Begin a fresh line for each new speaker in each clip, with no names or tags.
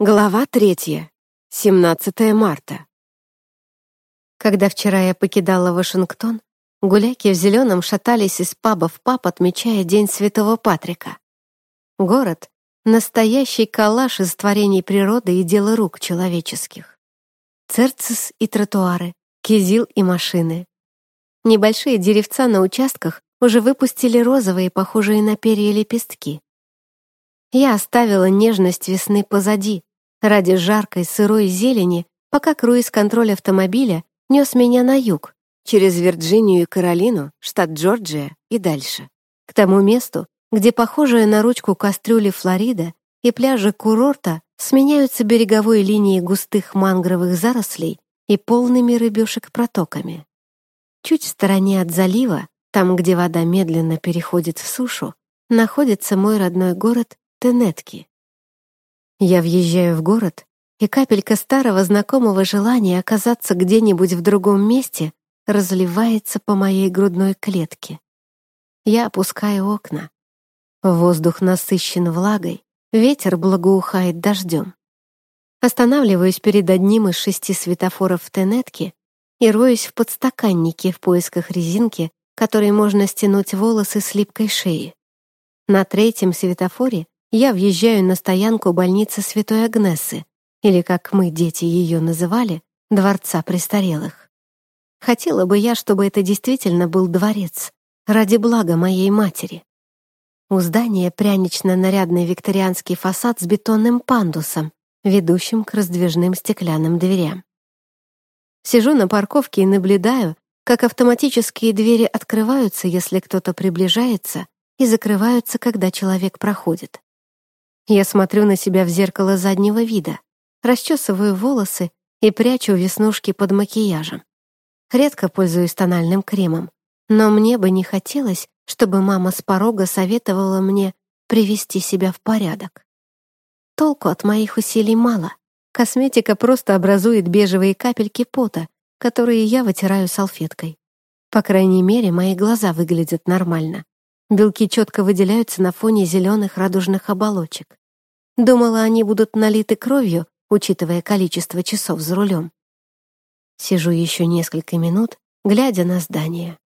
Глава третья. 17 марта. Когда вчера я покидала Вашингтон, гуляки в зеленом шатались из паба в паб, отмечая День Святого Патрика. Город — настоящий коллаж из творений природы и дела рук человеческих. Церцис и тротуары, кизил и машины. Небольшие деревца на участках уже выпустили розовые, похожие на перья лепестки. Я оставила нежность весны позади, ради жаркой сырой зелени, пока круиз-контроль автомобиля нес меня на юг, через Вирджинию и Каролину, штат Джорджия и дальше, к тому месту, где похожая на ручку кастрюли Флорида и пляжи курорта сменяются береговой линией густых мангровых зарослей и полными рыбешек протоками. Чуть в стороне от залива, там, где вода медленно переходит в сушу, находится мой родной город Тенетки. Я въезжаю в город, и капелька старого знакомого желания оказаться где-нибудь в другом месте разливается по моей грудной клетке. Я опускаю окна. Воздух насыщен влагой, ветер благоухает дождем. Останавливаюсь перед одним из шести светофоров в Тенетке и роюсь в подстаканнике в поисках резинки, которой можно стянуть волосы с липкой шеи. На третьем светофоре я въезжаю на стоянку больницы Святой Агнессы, или, как мы, дети, ее называли, Дворца престарелых. Хотела бы я, чтобы это действительно был дворец, ради блага моей матери. У здания прянично-нарядный викторианский фасад с бетонным пандусом, ведущим к раздвижным стеклянным дверям. Сижу на парковке и наблюдаю, как автоматические двери открываются, если кто-то приближается, и закрываются, когда человек проходит. Я смотрю на себя в зеркало заднего вида, расчесываю волосы и прячу веснушки под макияжем. Редко пользуюсь тональным кремом, но мне бы не хотелось, чтобы мама с порога советовала мне привести себя в порядок. Толку от моих усилий мало. Косметика просто образует бежевые капельки пота, которые я вытираю салфеткой. По крайней мере, мои глаза выглядят нормально. Белки четко выделяются на фоне зеленых радужных оболочек. Думала, они будут налиты кровью, учитывая количество часов за рулем. Сижу еще несколько минут, глядя на здание.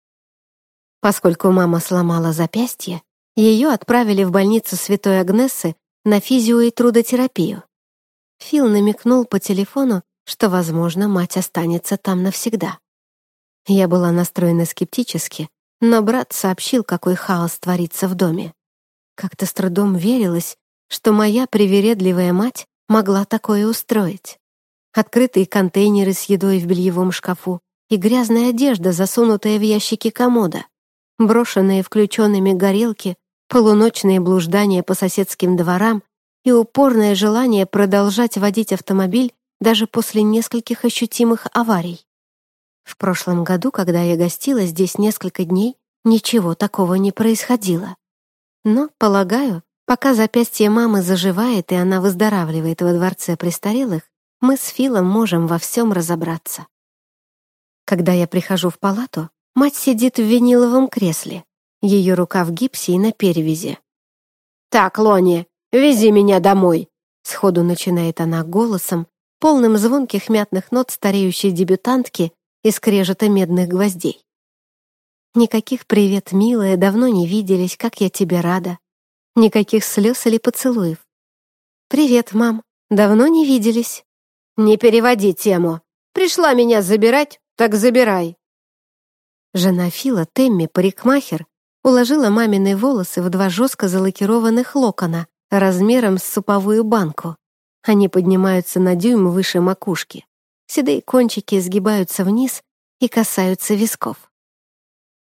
Поскольку мама сломала запястье, ее отправили в больницу Святой Агнессы на физио и трудотерапию. Фил намекнул по телефону, что, возможно, мать останется там навсегда. Я была настроена скептически, но брат сообщил, какой хаос творится в доме. Как-то с трудом верилось, что моя привередливая мать могла такое устроить. Открытые контейнеры с едой в бельевом шкафу и грязная одежда, засунутая в ящики комода, брошенные включенными горелки, полуночные блуждания по соседским дворам и упорное желание продолжать водить автомобиль даже после нескольких ощутимых аварий. В прошлом году, когда я гостила здесь несколько дней, ничего такого не происходило. Но, полагаю, Пока запястье мамы заживает и она выздоравливает во дворце престарелых, мы с Филом можем во всем разобраться. Когда я прихожу в палату, мать сидит в виниловом кресле, ее рука в гипсе и на перевязи. «Так, Лони, вези меня домой!» Сходу начинает она голосом, полным звонких мятных нот стареющей дебютантки и скрежета медных гвоздей. «Никаких привет, милая, давно не виделись, как я тебе рада. Никаких слез или поцелуев. «Привет, мам. Давно не виделись?» «Не переводи тему. Пришла меня забирать, так забирай». Жена Фила, Темми, парикмахер, уложила мамины волосы в два жестко залакированных локона размером с суповую банку. Они поднимаются на дюйм выше макушки. Седые кончики сгибаются вниз и касаются висков.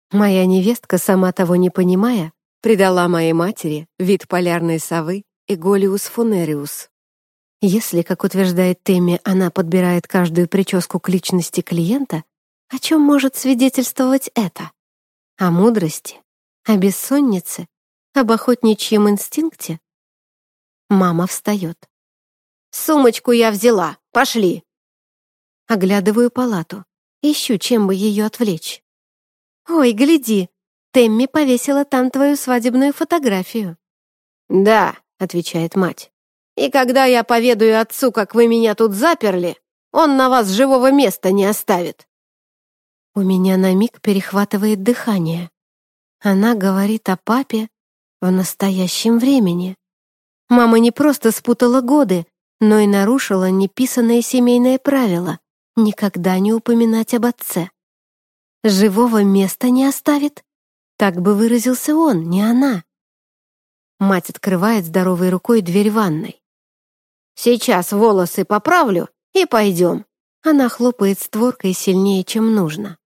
Моя невестка, сама того не понимая, придала моей матери вид полярной совы Эголиус фунериус. Если, как утверждает Тэмми, она подбирает каждую прическу к личности клиента, о чем может свидетельствовать это? О мудрости? О бессоннице? Об охотничьем инстинкте? Мама встает. «Сумочку я взяла. Пошли!» Оглядываю палату. Ищу, чем бы ее отвлечь. «Ой, гляди, Темми повесила там твою свадебную фотографию». «Да», — отвечает мать. И когда я поведаю отцу, как вы меня тут заперли, он на вас живого места не оставит». У меня на миг перехватывает дыхание. Она говорит о папе в настоящем времени. Мама не просто спутала годы, но и нарушила неписанное семейное правило — никогда не упоминать об отце. Живого места не оставит? Так бы выразился он, не она. Мать открывает здоровой рукой дверь ванной. «Сейчас волосы поправлю и пойдем». Она хлопает створкой сильнее, чем нужно.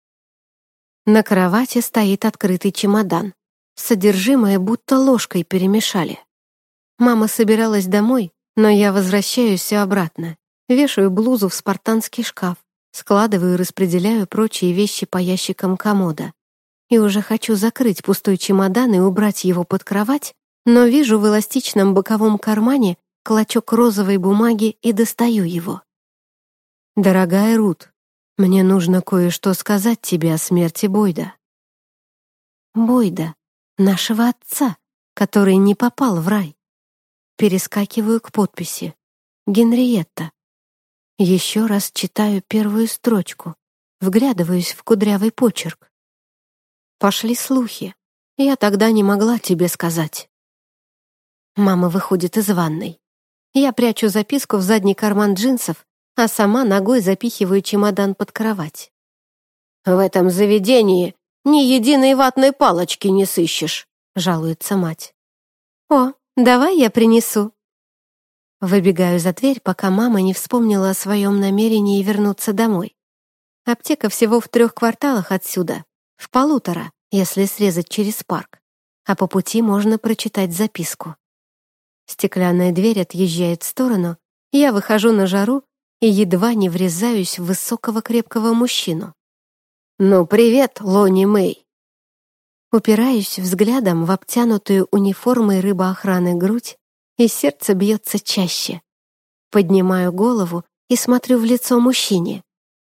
На кровати стоит открытый чемодан. Содержимое будто ложкой перемешали. Мама собиралась домой, но я возвращаюсь обратно. Вешаю блузу в спартанский шкаф, складываю и распределяю прочие вещи по ящикам комода. И уже хочу закрыть пустой чемодан и убрать его под кровать, но вижу в эластичном боковом кармане клочок розовой бумаги и достаю его. «Дорогая Рут, мне нужно кое-что сказать тебе о смерти Бойда». Бойда, нашего отца, который не попал в рай. Перескакиваю к подписи. Генриетта. Еще раз читаю первую строчку. Вглядываюсь в кудрявый почерк. Пошли слухи. Я тогда не могла тебе сказать. Мама выходит из ванной. Я прячу записку в задний карман джинсов, а сама ногой запихиваю чемодан под кровать. «В этом заведении ни единой ватной палочки не сыщешь», — жалуется мать. «О, Давай я принесу». Выбегаю за дверь, пока мама не вспомнила о своем намерении вернуться домой. Аптека всего в трех кварталах отсюда, в полутора, если срезать через парк. А по пути можно прочитать записку. Стеклянная дверь отъезжает в сторону, я выхожу на жару и едва не врезаюсь в высокого крепкого мужчину. «Ну, привет, Лони Мэй!» Упираюсь взглядом в обтянутую униформой рыбоохраны грудь, и сердце бьется чаще. Поднимаю голову и смотрю в лицо мужчине.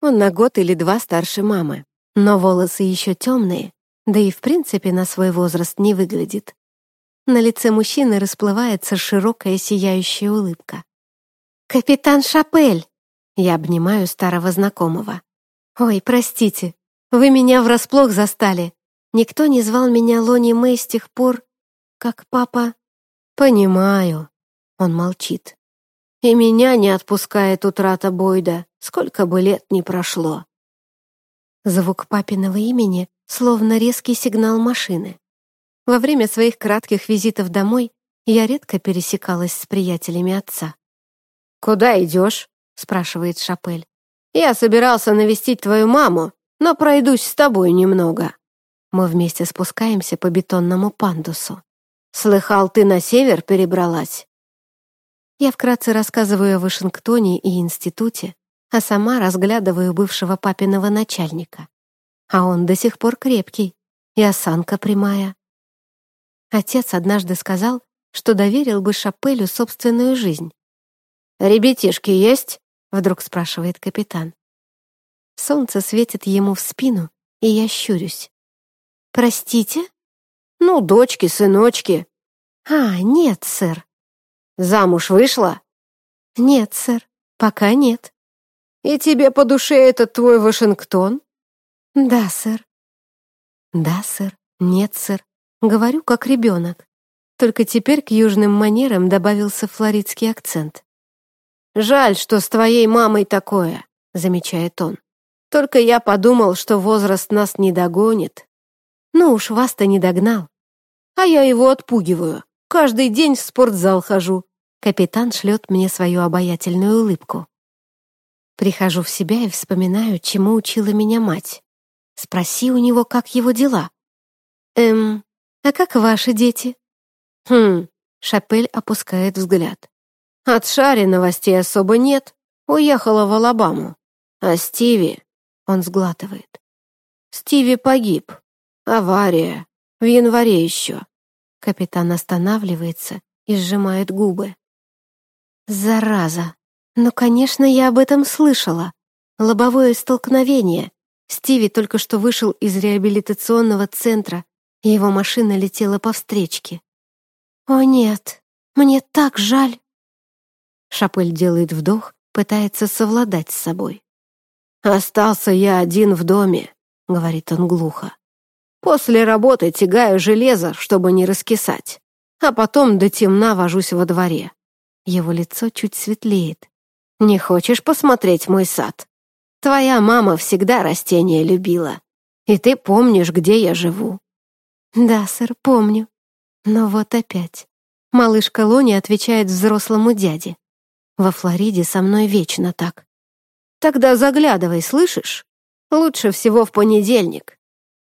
Он на год или два старше мамы, но волосы еще темные, да и в принципе на свой возраст не выглядит. На лице мужчины расплывается широкая сияющая улыбка. «Капитан Шапель!» Я обнимаю старого знакомого. «Ой, простите, вы меня врасплох застали. Никто не звал меня Лони Мэй с тех пор, как папа... Понимаю. Он молчит. И меня не отпускает утрата Бойда, сколько бы лет ни прошло. Звук папиного имени словно резкий сигнал машины. Во время своих кратких визитов домой я редко пересекалась с приятелями отца. «Куда идешь?» — спрашивает Шапель. «Я собирался навестить твою маму, но пройдусь с тобой немного». Мы вместе спускаемся по бетонному пандусу. «Слыхал, ты на север перебралась?» Я вкратце рассказываю о Вашингтоне и институте, а сама разглядываю бывшего папиного начальника. А он до сих пор крепкий, и осанка прямая. Отец однажды сказал, что доверил бы Шапелю собственную жизнь. «Ребятишки есть?» — вдруг спрашивает капитан. Солнце светит ему в спину, и я щурюсь. «Простите?» «Ну, дочки, сыночки». «А, нет, сэр». «Замуж вышла?» «Нет, сэр, пока нет». «И тебе по душе этот твой Вашингтон?» «Да, сэр». «Да, сэр, нет, сэр». Говорю, как ребенок. Только теперь к южным манерам добавился флоридский акцент. «Жаль, что с твоей мамой такое», — замечает он. «Только я подумал, что возраст нас не догонит». Ну уж вас-то не догнал. А я его отпугиваю. Каждый день в спортзал хожу. Капитан шлет мне свою обаятельную улыбку. Прихожу в себя и вспоминаю, чему учила меня мать. Спроси у него, как его дела. Эм, а как ваши дети? Хм, Шапель опускает взгляд. От Шари новостей особо нет. Уехала в Алабаму. А Стиви... Он сглатывает. Стиви погиб. Авария. В январе еще. Капитан останавливается и сжимает губы. Зараза. Ну, конечно, я об этом слышала. Лобовое столкновение. Стиви только что вышел из реабилитационного центра, и его машина летела по встречке. О нет, мне так жаль. Шапель делает вдох, пытается совладать с собой. «Остался я один в доме», — говорит он глухо. «После работы тягаю железо, чтобы не раскисать, а потом до темна вожусь во дворе». Его лицо чуть светлеет. «Не хочешь посмотреть мой сад? Твоя мама всегда растения любила, и ты помнишь, где я живу». «Да, сэр, помню. Но вот опять. Малышка Лони отвечает взрослому дяде. Во Флориде со мной вечно так. Тогда заглядывай, слышишь? Лучше всего в понедельник.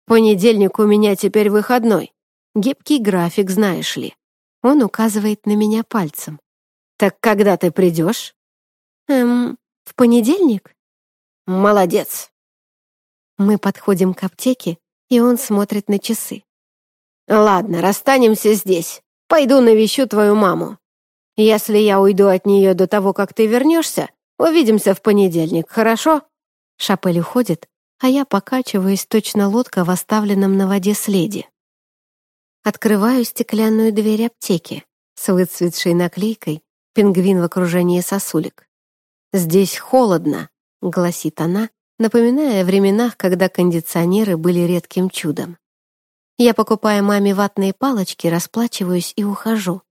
Понедельник у меня теперь выходной. Гибкий график, знаешь ли. Он указывает на меня пальцем. Так когда ты придешь? Эм, в понедельник? Молодец. Мы подходим к аптеке, и он смотрит на часы. Ладно, расстанемся здесь. Пойду навещу твою маму. Если я уйду от нее до того, как ты вернешься, увидимся в понедельник, хорошо?» Шапель уходит, а я покачиваюсь точно лодка в оставленном на воде следе. Открываю стеклянную дверь аптеки с выцветшей наклейкой «Пингвин в окружении сосулек». «Здесь холодно», — гласит она, напоминая о временах, когда кондиционеры были редким чудом. Я покупаю маме ватные палочки, расплачиваюсь и ухожу.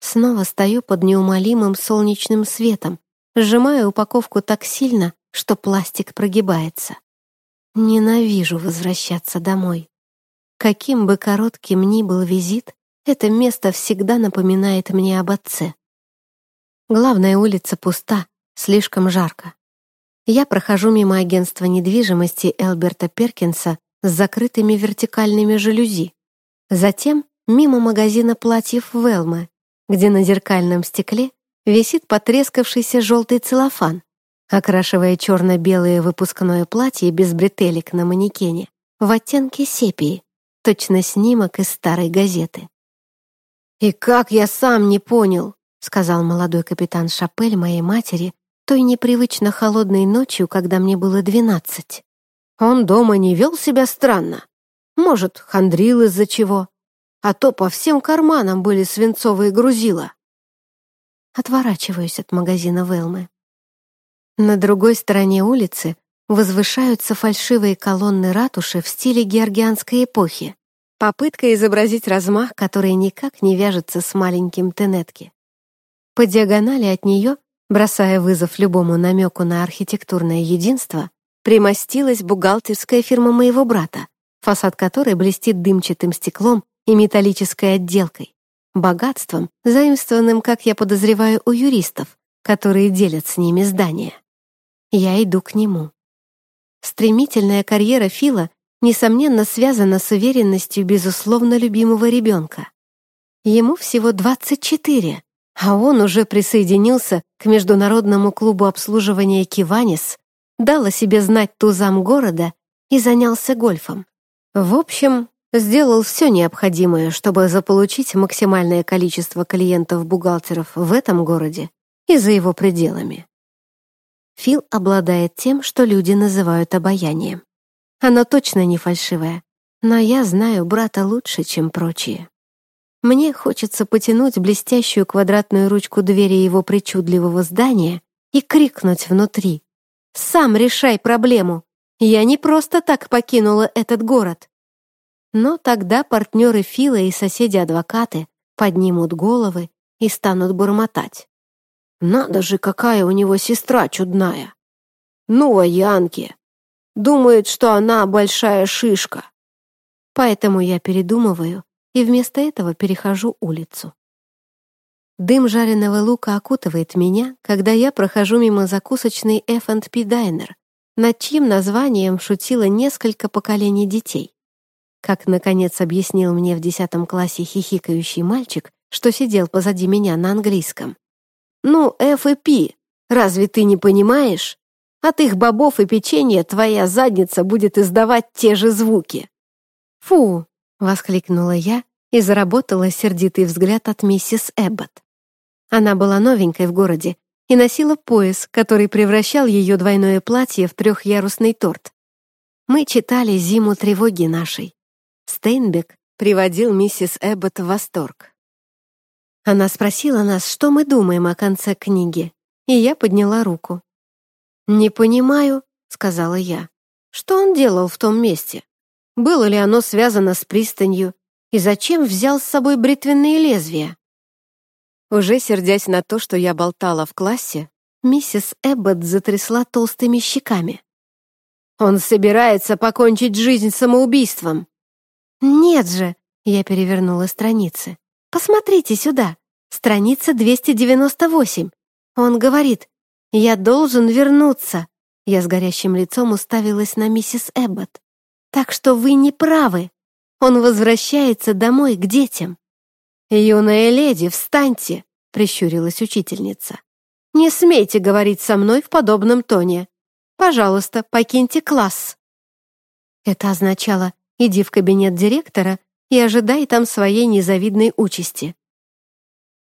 Снова стою под неумолимым солнечным светом, сжимая упаковку так сильно, что пластик прогибается. Ненавижу возвращаться домой. Каким бы коротким ни был визит, это место всегда напоминает мне об отце. Главная улица пуста, слишком жарко. Я прохожу мимо агентства недвижимости Элберта Перкинса с закрытыми вертикальными жалюзи. Затем мимо магазина платьев Велмы, где на зеркальном стекле висит потрескавшийся желтый целлофан, окрашивая черно-белое выпускное платье без бретелек на манекене в оттенке сепии, точно снимок из старой газеты. «И как я сам не понял», — сказал молодой капитан Шапель моей матери той непривычно холодной ночью, когда мне было двенадцать. Он дома не вел себя странно. Может, хандрил из-за чего а то по всем карманам были свинцовые грузила. Отворачиваюсь от магазина Велмы. На другой стороне улицы возвышаются фальшивые колонны ратуши в стиле георгианской эпохи. Попытка изобразить размах, который никак не вяжется с маленьким Тенетки. По диагонали от нее, бросая вызов любому намеку на архитектурное единство, примостилась бухгалтерская фирма моего брата, фасад которой блестит дымчатым стеклом и металлической отделкой, богатством, заимствованным, как я подозреваю, у юристов, которые делят с ними здание. Я иду к нему. Стремительная карьера Фила, несомненно, связана с уверенностью безусловно любимого ребенка. Ему всего 24, а он уже присоединился к Международному клубу обслуживания Киванис, дал о себе знать тузам города и занялся гольфом. В общем, сделал все необходимое, чтобы заполучить максимальное количество клиентов-бухгалтеров в этом городе и за его пределами. Фил обладает тем, что люди называют обаянием. Оно точно не фальшивое, но я знаю брата лучше, чем прочие. Мне хочется потянуть блестящую квадратную ручку двери его причудливого здания и крикнуть внутри. «Сам решай проблему! Я не просто так покинула этот город. Но тогда партнеры Фила и соседи-адвокаты поднимут головы и станут бормотать. «Надо же, какая у него сестра чудная! Ну, а Янки! Думает, что она большая шишка!» Поэтому я передумываю и вместо этого перехожу улицу. Дым жареного лука окутывает меня, когда я прохожу мимо закусочной F&P Diner, над чьим названием шутило несколько поколений детей как, наконец, объяснил мне в десятом классе хихикающий мальчик, что сидел позади меня на английском. «Ну, F и P, разве ты не понимаешь? От их бобов и печенья твоя задница будет издавать те же звуки». «Фу!» — воскликнула я и заработала сердитый взгляд от миссис Эббот. Она была новенькой в городе и носила пояс, который превращал ее двойное платье в трехъярусный торт. Мы читали «Зиму тревоги нашей», Стейнбек приводил миссис Эббот в восторг. Она спросила нас, что мы думаем о конце книги, и я подняла руку. «Не понимаю», — сказала я, — «что он делал в том месте? Было ли оно связано с пристанью, и зачем взял с собой бритвенные лезвия?» Уже сердясь на то, что я болтала в классе, миссис Эббот затрясла толстыми щеками. «Он собирается покончить жизнь самоубийством!» «Нет же!» — я перевернула страницы. «Посмотрите сюда! Страница 298. Он говорит, «Я должен вернуться!» Я с горящим лицом уставилась на миссис Эббот. «Так что вы не правы. Он возвращается домой к детям». «Юная леди, встаньте!» — прищурилась учительница. «Не смейте говорить со мной в подобном тоне. Пожалуйста, покиньте класс». Это означало «иди в кабинет директора и ожидай там своей незавидной участи».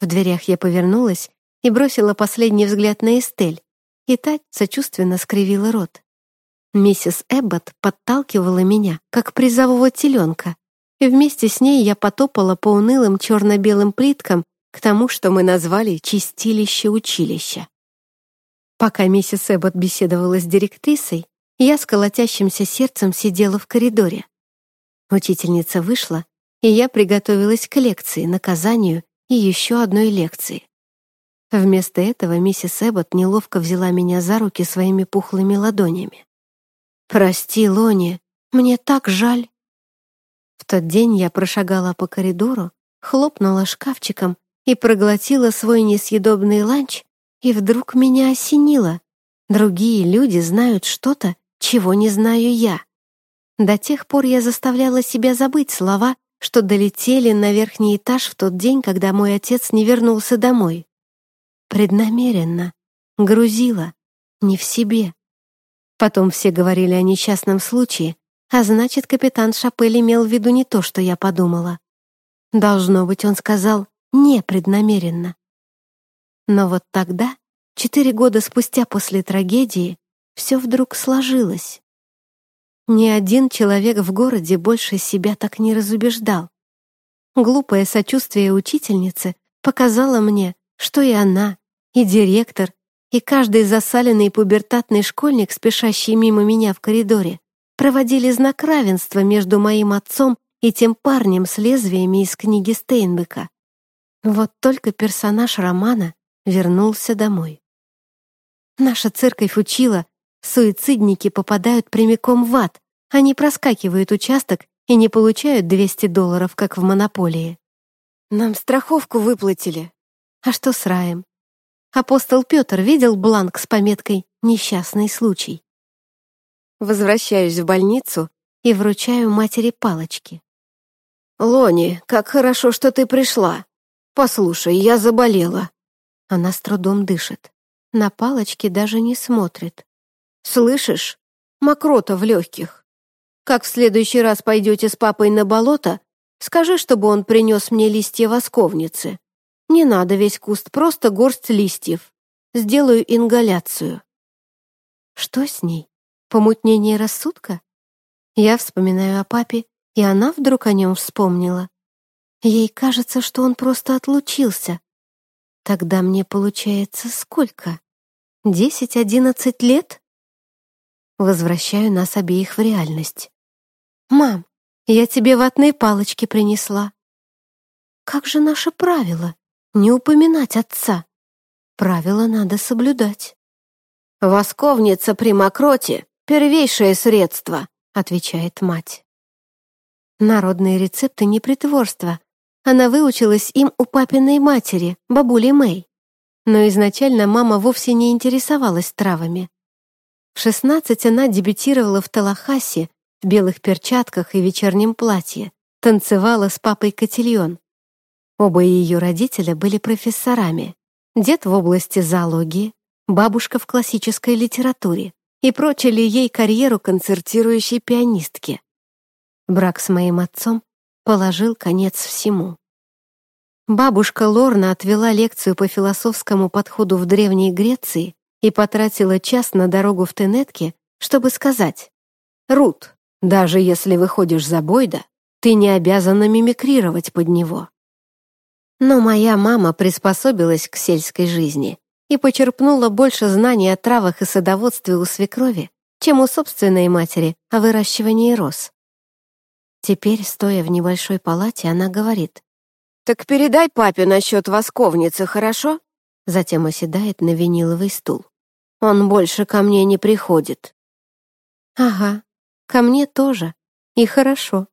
В дверях я повернулась и бросила последний взгляд на Эстель, и та сочувственно скривила рот. Миссис Эббот подталкивала меня, как призового теленка, и вместе с ней я потопала по унылым черно-белым плиткам к тому, что мы назвали «чистилище училища». Пока миссис Эббот беседовала с директрисой, я с колотящимся сердцем сидела в коридоре. Учительница вышла, и я приготовилась к лекции, наказанию и еще одной лекции. Вместо этого миссис Эббот неловко взяла меня за руки своими пухлыми ладонями. «Прости, Лони, мне так жаль». В тот день я прошагала по коридору, хлопнула шкафчиком и проглотила свой несъедобный ланч, и вдруг меня осенило. Другие люди знают что-то, чего не знаю я. До тех пор я заставляла себя забыть слова, что долетели на верхний этаж в тот день, когда мой отец не вернулся домой. Преднамеренно, грузила, не в себе. Потом все говорили о несчастном случае, а значит, капитан Шапель имел в виду не то, что я подумала. Должно быть, он сказал «непреднамеренно». Но вот тогда, четыре года спустя после трагедии, все вдруг сложилось. Ни один человек в городе больше себя так не разубеждал. Глупое сочувствие учительницы показало мне, что и она, и директор, и каждый засаленный пубертатный школьник, спешащий мимо меня в коридоре, проводили знак равенства между моим отцом и тем парнем с лезвиями из книги Стейнбека. Вот только персонаж романа вернулся домой. Наша церковь учила, суицидники попадают прямиком в ад, они проскакивают участок и не получают 200 долларов, как в монополии. Нам страховку выплатили. А что с раем? Апостол Петр видел бланк с пометкой «Несчастный случай». Возвращаюсь в больницу и вручаю матери палочки. «Лони, как хорошо, что ты пришла. Послушай, я заболела». Она с трудом дышит. На палочки даже не смотрит. «Слышишь? Мокрота в легких. Как в следующий раз пойдете с папой на болото, скажи, чтобы он принес мне листья восковницы. Не надо весь куст, просто горсть листьев. Сделаю ингаляцию». Что с ней? Помутнение рассудка? Я вспоминаю о папе, и она вдруг о нем вспомнила. Ей кажется, что он просто отлучился. Тогда мне получается сколько? Десять-одиннадцать лет? Возвращаю нас обеих в реальность. «Мам, я тебе ватные палочки принесла». «Как же наше правило? Не упоминать отца. Правила надо соблюдать». «Восковница при мокроте — первейшее средство», — отвечает мать. Народные рецепты не притворство. Она выучилась им у папиной матери, бабули Мэй. Но изначально мама вовсе не интересовалась травами. В 16 она дебютировала в Талахасе в белых перчатках и вечернем платье, танцевала с папой котельон. Оба ее родителя были профессорами. Дед в области зоологии, бабушка в классической литературе и прочили ей карьеру концертирующей пианистки. Брак с моим отцом положил конец всему. Бабушка Лорна отвела лекцию по философскому подходу в Древней Греции и потратила час на дорогу в Тенетке, чтобы сказать «Рут, даже если выходишь за Бойда, ты не обязана мимикрировать под него. Но моя мама приспособилась к сельской жизни и почерпнула больше знаний о травах и садоводстве у свекрови, чем у собственной матери о выращивании роз. Теперь, стоя в небольшой палате, она говорит. «Так передай папе насчет восковницы, хорошо?» Затем оседает на виниловый стул. «Он больше ко мне не приходит». «Ага, ко мне тоже. И хорошо».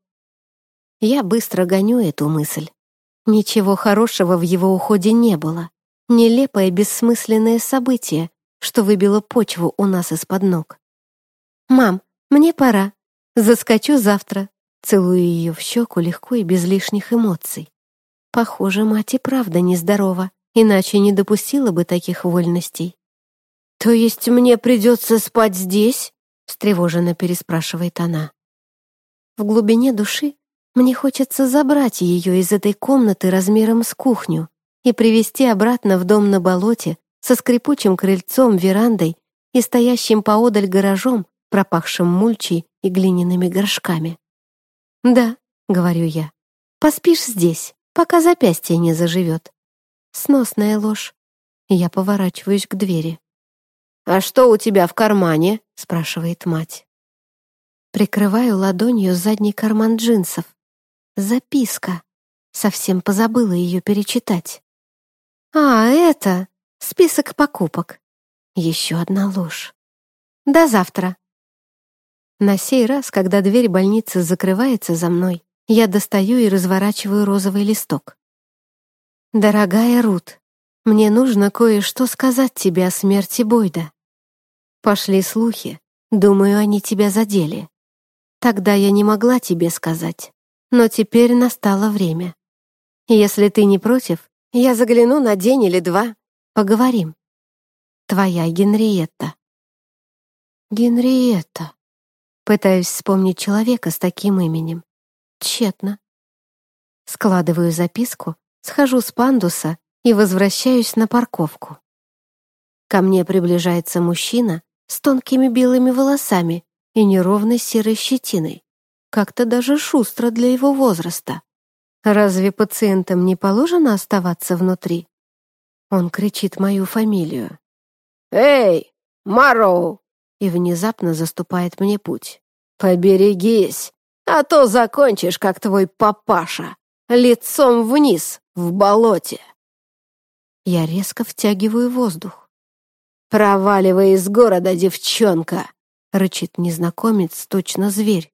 Я быстро гоню эту мысль. Ничего хорошего в его уходе не было. Нелепое бессмысленное событие, что выбило почву у нас из-под ног. «Мам, мне пора. Заскочу завтра. Целую ее в щеку легко и без лишних эмоций. Похоже, мать и правда нездорова, иначе не допустила бы таких вольностей. «То есть мне придется спать здесь?» — встревоженно переспрашивает она. В глубине души мне хочется забрать ее из этой комнаты размером с кухню и привести обратно в дом на болоте со скрипучим крыльцом, верандой и стоящим поодаль гаражом, пропахшим мульчей и глиняными горшками. «Да», — говорю я, — «поспишь здесь, пока запястье не заживет». Сносная ложь. Я поворачиваюсь к двери. «А что у тебя в кармане?» — спрашивает мать. Прикрываю ладонью задний карман джинсов. Записка. Совсем позабыла ее перечитать. «А, это список покупок». Еще одна ложь. «До завтра», на сей раз, когда дверь больницы закрывается за мной, я достаю и разворачиваю розовый листок. «Дорогая Рут, мне нужно кое-что сказать тебе о смерти Бойда. Пошли слухи, думаю, они тебя задели. Тогда я не могла тебе сказать, но теперь настало время. Если ты не против, я загляну на день или два, поговорим. Твоя Генриетта». «Генриетта», Пытаюсь вспомнить человека с таким именем. Тщетно. Складываю записку, схожу с пандуса и возвращаюсь на парковку. Ко мне приближается мужчина с тонкими белыми волосами и неровной серой щетиной. Как-то даже шустро для его возраста. Разве пациентам не положено оставаться внутри? Он кричит мою фамилию. «Эй, Мароу!» и внезапно заступает мне путь. «Поберегись, а то закончишь, как твой папаша, лицом вниз в болоте». Я резко втягиваю воздух. «Проваливай из города, девчонка!» — рычит незнакомец, точно зверь.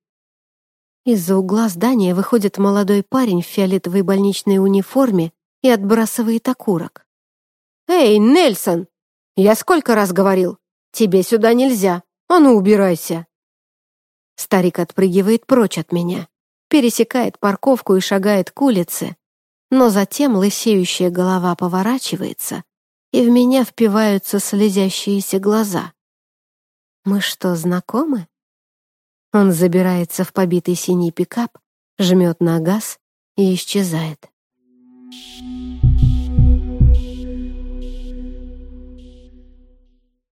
Из-за угла здания выходит молодой парень в фиолетовой больничной униформе и отбрасывает окурок. «Эй, Нельсон! Я сколько раз говорил, Тебе сюда нельзя. А ну, убирайся!» Старик отпрыгивает прочь от меня, пересекает парковку и шагает к улице, но затем лысеющая голова поворачивается, и в меня впиваются слезящиеся глаза. «Мы что, знакомы?» Он забирается в побитый синий пикап, жмет на газ и исчезает. Thank you.